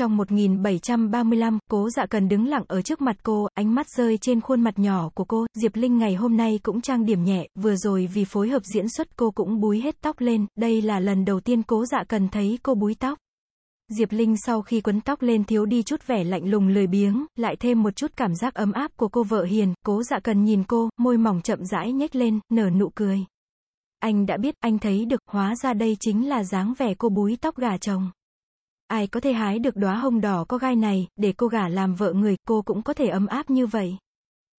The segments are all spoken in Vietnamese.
trong 1735, cố dạ cần đứng lặng ở trước mặt cô, ánh mắt rơi trên khuôn mặt nhỏ của cô, Diệp Linh ngày hôm nay cũng trang điểm nhẹ, vừa rồi vì phối hợp diễn xuất cô cũng búi hết tóc lên, đây là lần đầu tiên cố dạ cần thấy cô búi tóc. Diệp Linh sau khi quấn tóc lên thiếu đi chút vẻ lạnh lùng lười biếng, lại thêm một chút cảm giác ấm áp của cô vợ hiền, cố dạ cần nhìn cô, môi mỏng chậm rãi nhếch lên, nở nụ cười. Anh đã biết, anh thấy được, hóa ra đây chính là dáng vẻ cô búi tóc gà chồng. Ai có thể hái được đóa hồng đỏ có gai này, để cô gả làm vợ người, cô cũng có thể ấm áp như vậy.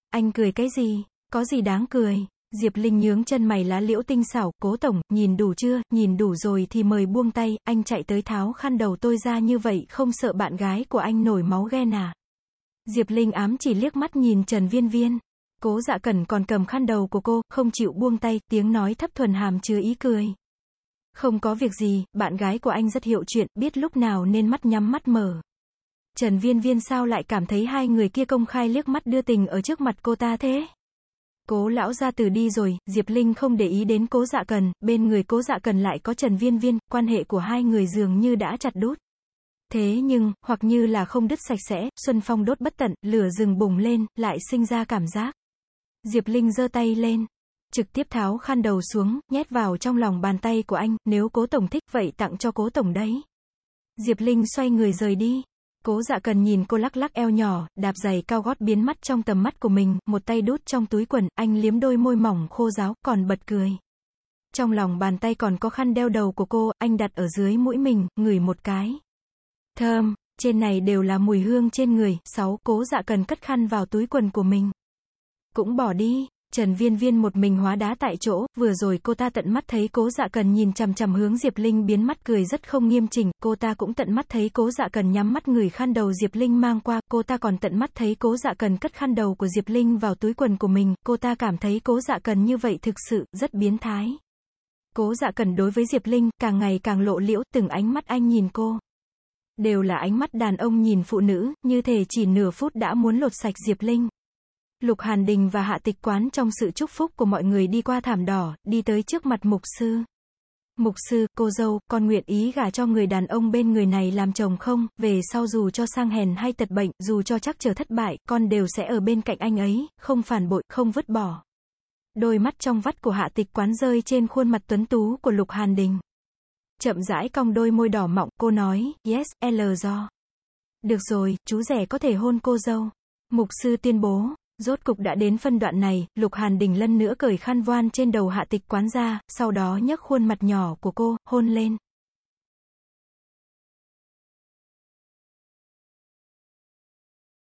Anh cười cái gì? Có gì đáng cười? Diệp Linh nhướng chân mày lá liễu tinh xảo, cố tổng, nhìn đủ chưa, nhìn đủ rồi thì mời buông tay, anh chạy tới tháo khăn đầu tôi ra như vậy không sợ bạn gái của anh nổi máu ghen à. Diệp Linh ám chỉ liếc mắt nhìn Trần Viên Viên. Cố dạ cẩn còn cầm khăn đầu của cô, không chịu buông tay, tiếng nói thấp thuần hàm chứa ý cười. Không có việc gì, bạn gái của anh rất hiệu chuyện, biết lúc nào nên mắt nhắm mắt mở. Trần Viên Viên sao lại cảm thấy hai người kia công khai liếc mắt đưa tình ở trước mặt cô ta thế? Cố lão gia từ đi rồi, Diệp Linh không để ý đến cố dạ cần, bên người cố dạ cần lại có Trần Viên Viên, quan hệ của hai người dường như đã chặt đút. Thế nhưng, hoặc như là không đứt sạch sẽ, Xuân Phong đốt bất tận, lửa rừng bùng lên, lại sinh ra cảm giác. Diệp Linh giơ tay lên, trực tiếp tháo khăn đầu xuống, nhét vào trong lòng bàn tay của anh, nếu cố tổng thích vậy tặng cho cố tổng đấy. Diệp Linh xoay người rời đi. Cố dạ cần nhìn cô lắc lắc eo nhỏ, đạp giày cao gót biến mất trong tầm mắt của mình, một tay đút trong túi quần, anh liếm đôi môi mỏng khô ráo, còn bật cười. Trong lòng bàn tay còn có khăn đeo đầu của cô, anh đặt ở dưới mũi mình, ngửi một cái. Thơm, trên này đều là mùi hương trên người. Sáu, cố dạ cần cất khăn vào túi quần của mình. Cũng bỏ đi. Trần Viên Viên một mình hóa đá tại chỗ, vừa rồi cô ta tận mắt thấy cố dạ cần nhìn chằm chằm hướng Diệp Linh biến mắt cười rất không nghiêm chỉnh, cô ta cũng tận mắt thấy cố dạ cần nhắm mắt người khăn đầu Diệp Linh mang qua, cô ta còn tận mắt thấy cố dạ cần cất khăn đầu của Diệp Linh vào túi quần của mình, cô ta cảm thấy cố dạ cần như vậy thực sự, rất biến thái. Cố dạ cần đối với Diệp Linh, càng ngày càng lộ liễu, từng ánh mắt anh nhìn cô. Đều là ánh mắt đàn ông nhìn phụ nữ, như thể chỉ nửa phút đã muốn lột sạch Diệp Linh. Lục Hàn Đình và Hạ Tịch Quán trong sự chúc phúc của mọi người đi qua thảm đỏ, đi tới trước mặt mục sư. Mục sư, cô dâu, con nguyện ý gả cho người đàn ông bên người này làm chồng không, về sau dù cho sang hèn hay tật bệnh, dù cho chắc chờ thất bại, con đều sẽ ở bên cạnh anh ấy, không phản bội, không vứt bỏ. Đôi mắt trong vắt của hạ tịch quán rơi trên khuôn mặt tuấn tú của Lục Hàn Đình. Chậm rãi cong đôi môi đỏ mọng, cô nói, yes, L do. Được rồi, chú rẻ có thể hôn cô dâu. Mục sư tuyên bố, Rốt cục đã đến phân đoạn này, Lục Hàn Đình lân nữa cởi khăn voan trên đầu hạ tịch quán ra, sau đó nhấc khuôn mặt nhỏ của cô, hôn lên.